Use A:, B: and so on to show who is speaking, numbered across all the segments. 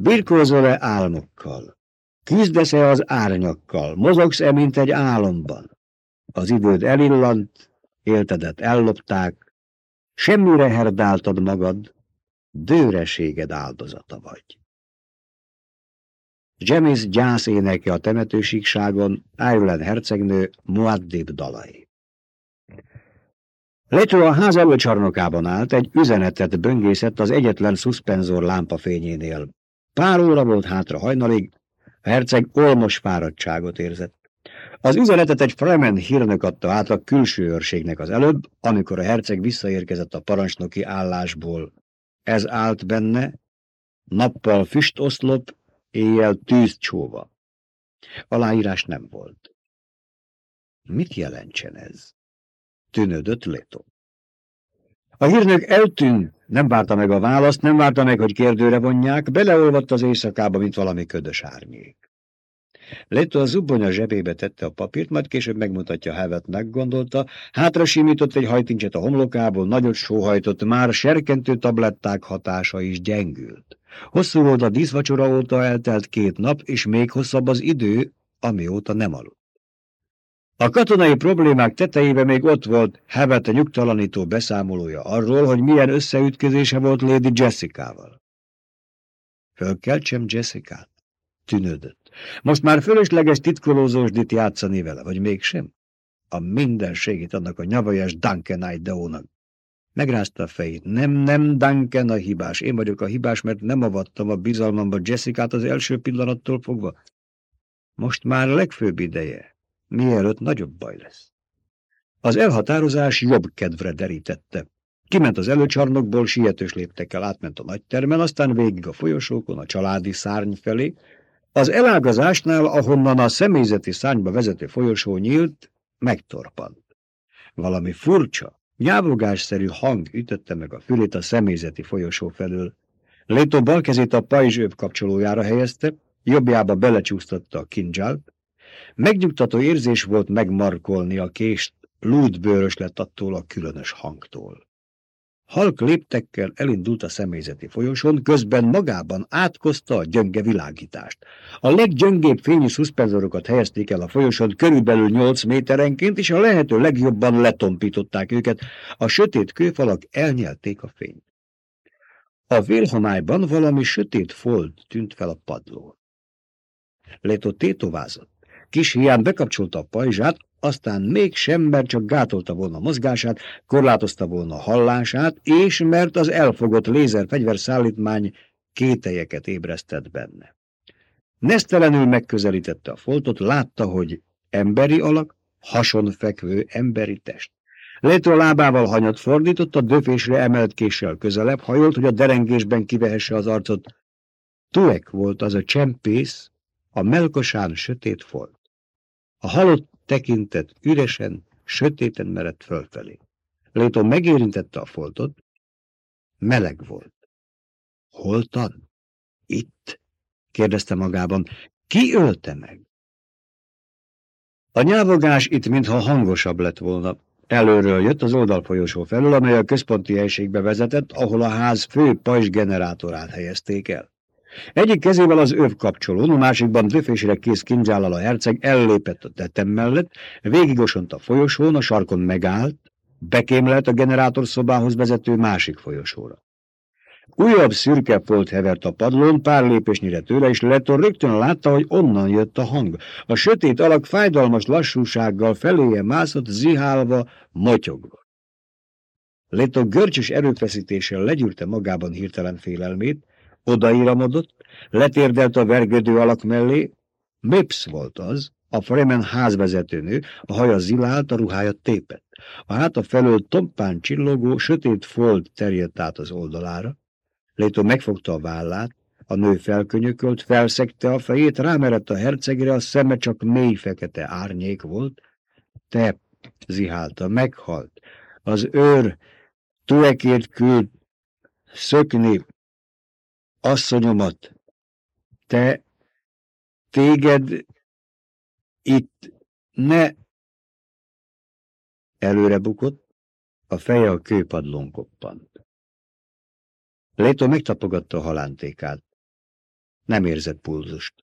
A: Birkózol-e álmokkal? Küzdesz-e az árnyakkal? Mozogsz-e, mint egy álomban? Az időd elillant, éltedet ellopták, semmire herdáltad magad, dőreséged áldozata vagy. Jemis gyászéneke a temetősíkságon, Ireland hercegnő Muaddib dalai. Leto a ház előcsarnokában állt, egy üzenetet böngészett az egyetlen szuszpenzor lámpafényénél. Pár óra volt hátra hajnalig, a herceg olmos fáradtságot érzett. Az üzenetet egy Fremen hírnök adta át a külső őrségnek az előbb, amikor a herceg visszaérkezett a parancsnoki állásból. Ez állt benne, nappal füstoszlop, éjjel tűzcsóva. Aláírás nem volt. Mit jelentsen ez? Tűnődött Leto. A hírnök eltűnt, nem várta meg a választ, nem várta meg, hogy kérdőre vonják, beleolvadt az éjszakába, mint valami ködös árnyék. Leto a zubbonya zsebébe tette a papírt, majd később megmutatja Hevet meggondolta, hátra simított egy hajtincset a homlokából, nagyot sóhajtott, már serkentő tabletták hatása is gyengült. Hosszú volt a díszvacsora óta eltelt két nap, és még hosszabb az idő, amióta nem aludt. A katonai problémák tetejében még ott volt Hevet a nyugtalanító beszámolója arról, hogy milyen összeütközése volt Lady Jessica-val. Fölkeltsem Jessica-t? Tűnődött. Most már fölösleges titkolózósdit játszani vele, vagy mégsem? A mindenségét annak a nyavajas Duncan Idaho-nak. Megrázta a fejét. Nem, nem, Duncan a hibás. Én vagyok a hibás, mert nem avattam a bizalmamba Jessica-t az első pillanattól fogva. Most már a legfőbb ideje, mielőtt nagyobb baj lesz. Az elhatározás jobb kedvre derítette. Kiment az előcsarnokból, sietős léptekkel átment a nagytermen, aztán végig a folyosókon, a családi szárny felé. Az elágazásnál, ahonnan a személyzeti szárnyba vezető folyosó nyílt, megtorpant. Valami furcsa, nyávogásszerű hang ütötte meg a fülét a személyzeti folyosó felől. Léto bal kezét a pajzsőbb kapcsolójára helyezte, jobbjába belecsúsztatta a kincsát, Megnyugtató érzés volt megmarkolni a kést, lúdbőrös lett attól a különös hangtól. Halk léptekkel elindult a személyzeti folyosón, közben magában átkozta a gyönge világítást. A leggyöngébb fényű szuszpenzorokat helyezték el a folyosón körülbelül 8 méterenként, és a lehető legjobban letompították őket. A sötét kőfalak elnyelték a fényt. A vélhomályban valami sötét fold tűnt fel a padlón. Leto tétovázott. Kis hián bekapcsolta a pajzsát, aztán mégsem, mert csak gátolta volna mozgását, korlátozta volna hallását, és mert az elfogott lézerfegyverszállítmány kételyeket ébresztett benne. Nesztelenül megközelítette a foltot, látta, hogy emberi alak, hason fekvő emberi test. Létő lábával hanyat fordított, a döfésre emelt késsel közelebb, hajolt, hogy a derengésben kivehesse az arcot. Tuek volt az a csempész, a melkosán sötét folt. A halott tekintet üresen, sötéten merett fölfelé. Léton megérintette a foltot, meleg volt. Holtan? Itt? kérdezte magában. Ki ölte meg? A nyávogás itt mintha hangosabb lett volna. Előről jött az oldalfolyosó felül, amely a központi helységbe vezetett, ahol a ház fő pajzs generátorát helyezték el. Egyik kezével az öv kapcsolón, a másikban döfésre kész kindzsállal a herceg ellépett a tetem mellett, végigosont a folyosón, a sarkon megállt, bekémlelt a generátorszobához vezető másik folyosóra. Újabb szürke folt hevert a padlón, pár lépésnyire tőle, és Leto rögtön látta, hogy onnan jött a hang. A sötét alak fájdalmas lassúsággal feléje mászott, zihálva, motyogva. Leto görcsös erőfeszítéssel legyűrte magában hirtelen félelmét, Odaíramodott, letérdelt a vergődő alak mellé, Mips volt az, a Fremen házvezetőnő, a haja zilált, a ruhája tépett. A háta felől tompán csillogó, sötét fold terjedt át az oldalára. Léto megfogta a vállát, a nő felkönyökölt, felszegte a fejét, rámerett a hercegre, a szeme csak mély fekete árnyék volt. Te, zihálta, meghalt. Az őr Tuekért küld szökni, asszonyomat, te, téged itt ne... Előre bukott, a feje a kőpadlón koppant. Léto megtapogatta a halántékát. Nem érzett pulzust.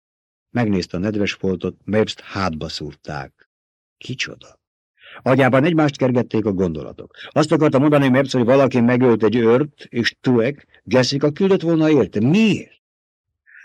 A: Megnézte a nedves foltot, Mapst hátba szúrták. Kicsoda? Agyában egymást kergették a gondolatok. Azt akarta mondani Mapst, hogy valaki megölt egy őrt, és Tuek, Jessica küldött volna érte. Miért?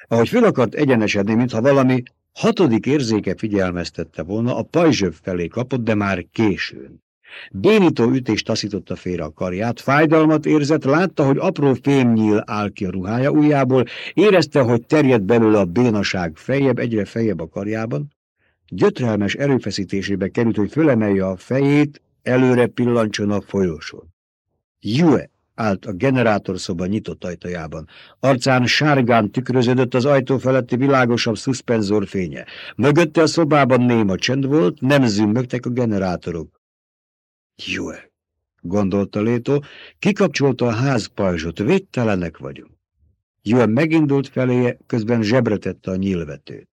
A: Ahogy föl akart egyenesedni, mintha valami hatodik érzéke figyelmeztette volna, a pajzsöv felé kapott, de már későn. Bénító ütés taszította félre a karját, fájdalmat érzett, látta, hogy apró fémnyíl áll ki a ruhája ujjából, érezte, hogy terjed belőle a bénaság fejebb, egyre fejebb a karjában. Gyötrelmes erőfeszítésébe került, hogy fölemelje a fejét, előre pillancson a folyosón. Jue állt a generátorszoba nyitott ajtajában. Arcán sárgán tükröződött az ajtó feletti világosabb szuszpenzor fénye. Mögötte a szobában néma csend volt, nem zümmögtek a generátorok. Jó, gondolta Létó, kikapcsolta a házpajzsot, védtelenek vagyunk. Jó, megindult feléje, közben zsebretette a nyílvetőt.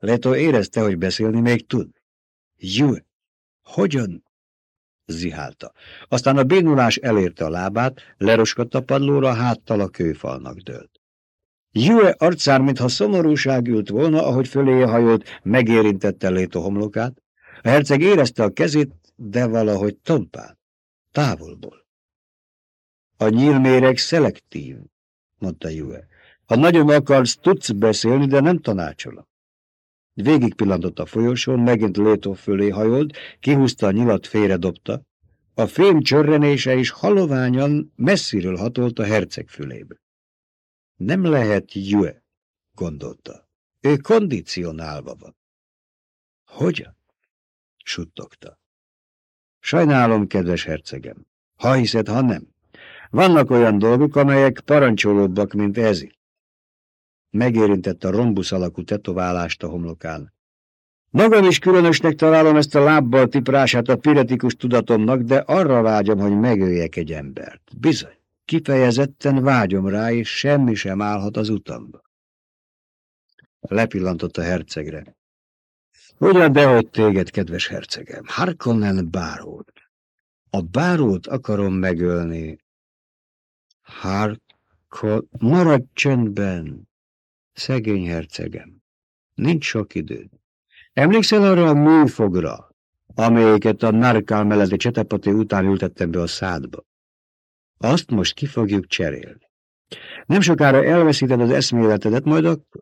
A: Létó érezte, hogy beszélni még tud. Jó, hogyan? zihálta. Aztán a bénulás elérte a lábát, leroskadt a padlóra, háttal a kőfalnak dőlt. Jue arcán, mintha szomorúság ült volna, ahogy föléje hajolt, megérintette Létó homlokát. A herceg érezte a kezét, de valahogy tompán, távolból. A nyílméreg szelektív, mondta Jue. Ha nagyon akarsz, tudsz beszélni, de nem tanácsolom. Végig pillantott a folyosón, megint Létó fölé hajolt, kihúzta a nyilat, félredobta. A fém csörrenése is haloványan messziről hatolt a herceg fülébe. Nem lehet Jue, gondolta. Ő kondicionálva van. Hogyan? suttogta. Sajnálom, kedves hercegem. Ha hiszed, ha nem. Vannak olyan dolgok, amelyek parancsolóbbak, mint ez Megérintette a rombusz alakú tetoválást a homlokán. Magam is különösnek találom ezt a lábbal tiprását a piretikus tudatomnak, de arra vágyom, hogy megöljek egy embert. Bizony, kifejezetten vágyom rá, és semmi sem állhat az utamba. Lepillantott a hercegre. Ugyan, dehogy téged, kedves hercegem, Harkonnen bárót. A bárót akarom megölni. Harkon, maradj csöndben, szegény hercegem. Nincs sok időd. Emlékszel arra a műfogra, amelyiket a narkál melletti csetepati után ültettem be a szádba? Azt most ki fogjuk cserélni. Nem sokára elveszíted az eszméletedet, majd akkor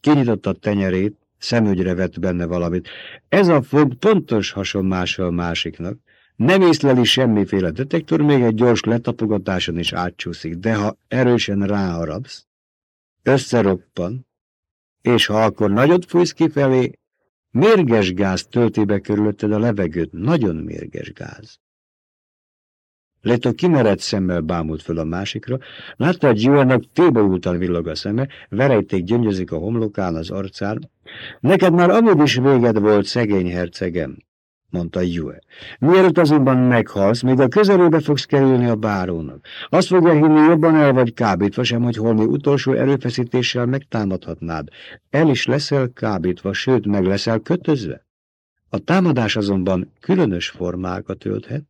A: kinyitotta a tenyerét, szemügyre vett benne valamit. Ez a fog pontos hasonmása a másiknak. Nem észleli semmiféle detektor, még egy gyors letapogatáson is átcsúszik, de ha erősen ráharapsz, összeroppan, és ha akkor nagyot fújsz kifelé, mérges gáz tölti be körülötted a levegőt, nagyon mérges gáz. Leto kimerett szemmel bámult föl a másikra, látta, hogy Gyuának tébaultan villog a szeme, verejték gyöngyözik a homlokán az arcán. Neked már amúgy is véged volt, szegény hercegem, mondta Jue. Mielőtt azonban meghalsz, még a közelébe fogsz kerülni a bárónak. Azt fogja hinni, jobban el vagy kábítva sem, hogy holmi utolsó erőfeszítéssel megtámadhatnád. El is leszel kábítva, sőt, meg leszel kötözve. A támadás azonban különös formákat ölthet,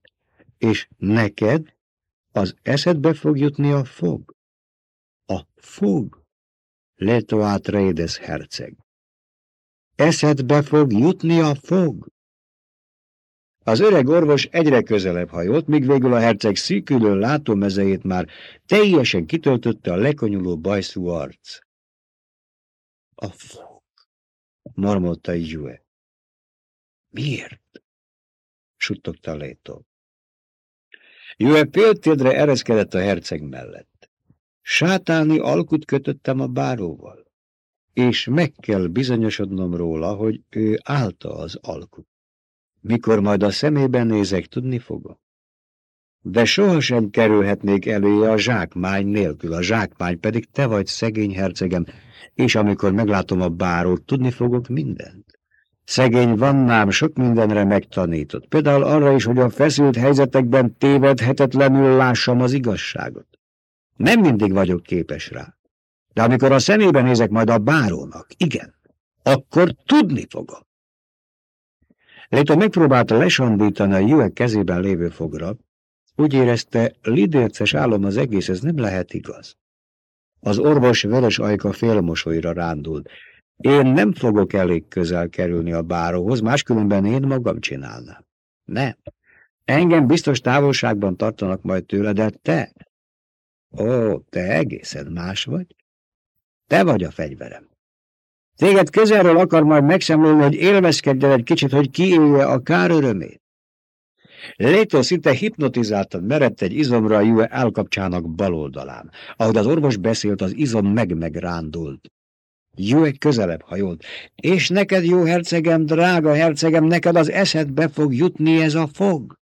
A: és neked az eszedbe fog jutni a fog. A fog? Letoát Rédes herceg. Eszedbe fog jutni a fog? Az öreg orvos egyre közelebb hajolt, míg végül a herceg szűkülő látómezejét már teljesen kitöltötte a lekonyuló bajszú arc. A fog, mormolta Jue. Miért? suttogta Létó. Jue péltédre ereszkedett a herceg mellett. Sátáni alkut kötöttem a báróval, és meg kell bizonyosodnom róla, hogy ő állta az alkut. Mikor majd a szemében nézek, tudni fogom. De sohasem kerülhetnék elője a zsákmány nélkül, a zsákmány pedig te vagy szegény hercegem, és amikor meglátom a bárót, tudni fogok mindent. Szegény vannám sok mindenre megtanított, például arra is, hogy a feszült helyzetekben tévedhetetlenül lássam az igazságot. Nem mindig vagyok képes rá, de amikor a szemébe nézek majd a bárónak, igen, akkor tudni fogom. Leto megpróbálta lesandítani a Jue kezében lévő fogra, úgy érezte, lidérces álom az egész, ez nem lehet igaz. Az orvos vörös ajka félmosolyra rándult. Én nem fogok elég közel kerülni a báróhoz, máskülönben én magam csinálnám. Nem. Engem biztos távolságban tartanak majd tőle, de te... Ó, te egészen más vagy. Te vagy a fegyverem. Téged közelről akar majd megszemlélni, hogy élvezkedjen egy kicsit, hogy kiélje a kár örömét. Létó szinte hipnotizáltan merett egy izomra a Jue elkapcsának bal oldalán. Ahogy az orvos beszélt, az izom meg-megrándult. Jue közelebb hajolt. És neked, jó hercegem, drága hercegem, neked az eszedbe fog jutni ez a fog?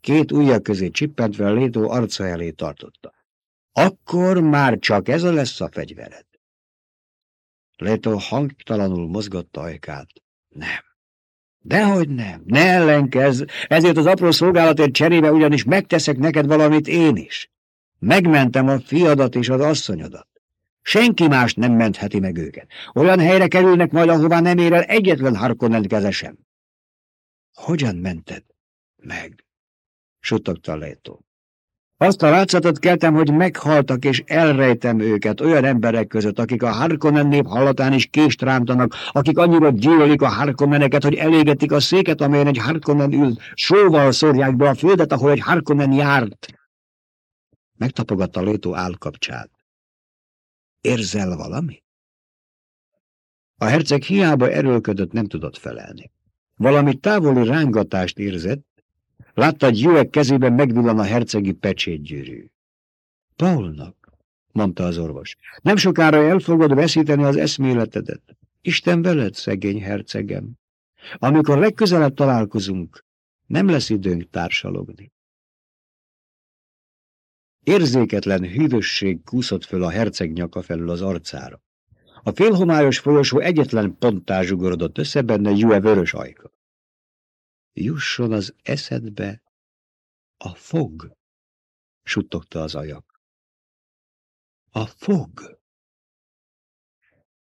A: Két ujja közé csippentve Létó arca elé tartotta. Akkor már csak ez a lesz a fegyvered. Létó hangtalanul mozgatta ajkát. Nem. Dehogy nem, ne ellenkezz, ezért az apró szolgálatért cserébe ugyanis megteszek neked valamit én is. Megmentem a fiadat és az asszonyodat. Senki más nem mentheti meg őket. Olyan helyre kerülnek majd, ahová nem ér el egyetlen Harkonnen kezesem. Hogyan mented meg? suttogta Létó. Azt a látszatot keltem, hogy meghaltak, és elrejtem őket olyan emberek között, akik a Harkonnen nép hallatán is kést rántanak, akik annyira gyűlölik a Harkonneneket, hogy elégetik a széket, amelyen egy Harkonnen ült, sóval szórják be a földet, ahol egy Harkonnen járt. Megtapogatta Létó állkapcsát. Érzel valami? A herceg hiába erőlködött, nem tudott felelni. Valami távoli rángatást érzett, Látta, hogy Jüek kezében megvillan a hercegi pecsétgyűrű. Paulnak, mondta az orvos, nem sokára el fogod veszíteni az eszméletedet. Isten veled, szegény hercegem. Amikor legközelebb találkozunk, nem lesz időnk társalogni. Érzéketlen hűvösség kúszott föl a herceg nyaka felül az arcára. A félhomályos folyosó egyetlen ponttá zsugorodott össze benne Jue vörös ajka jusson az eszedbe a fog, suttogta az ajak. A fog!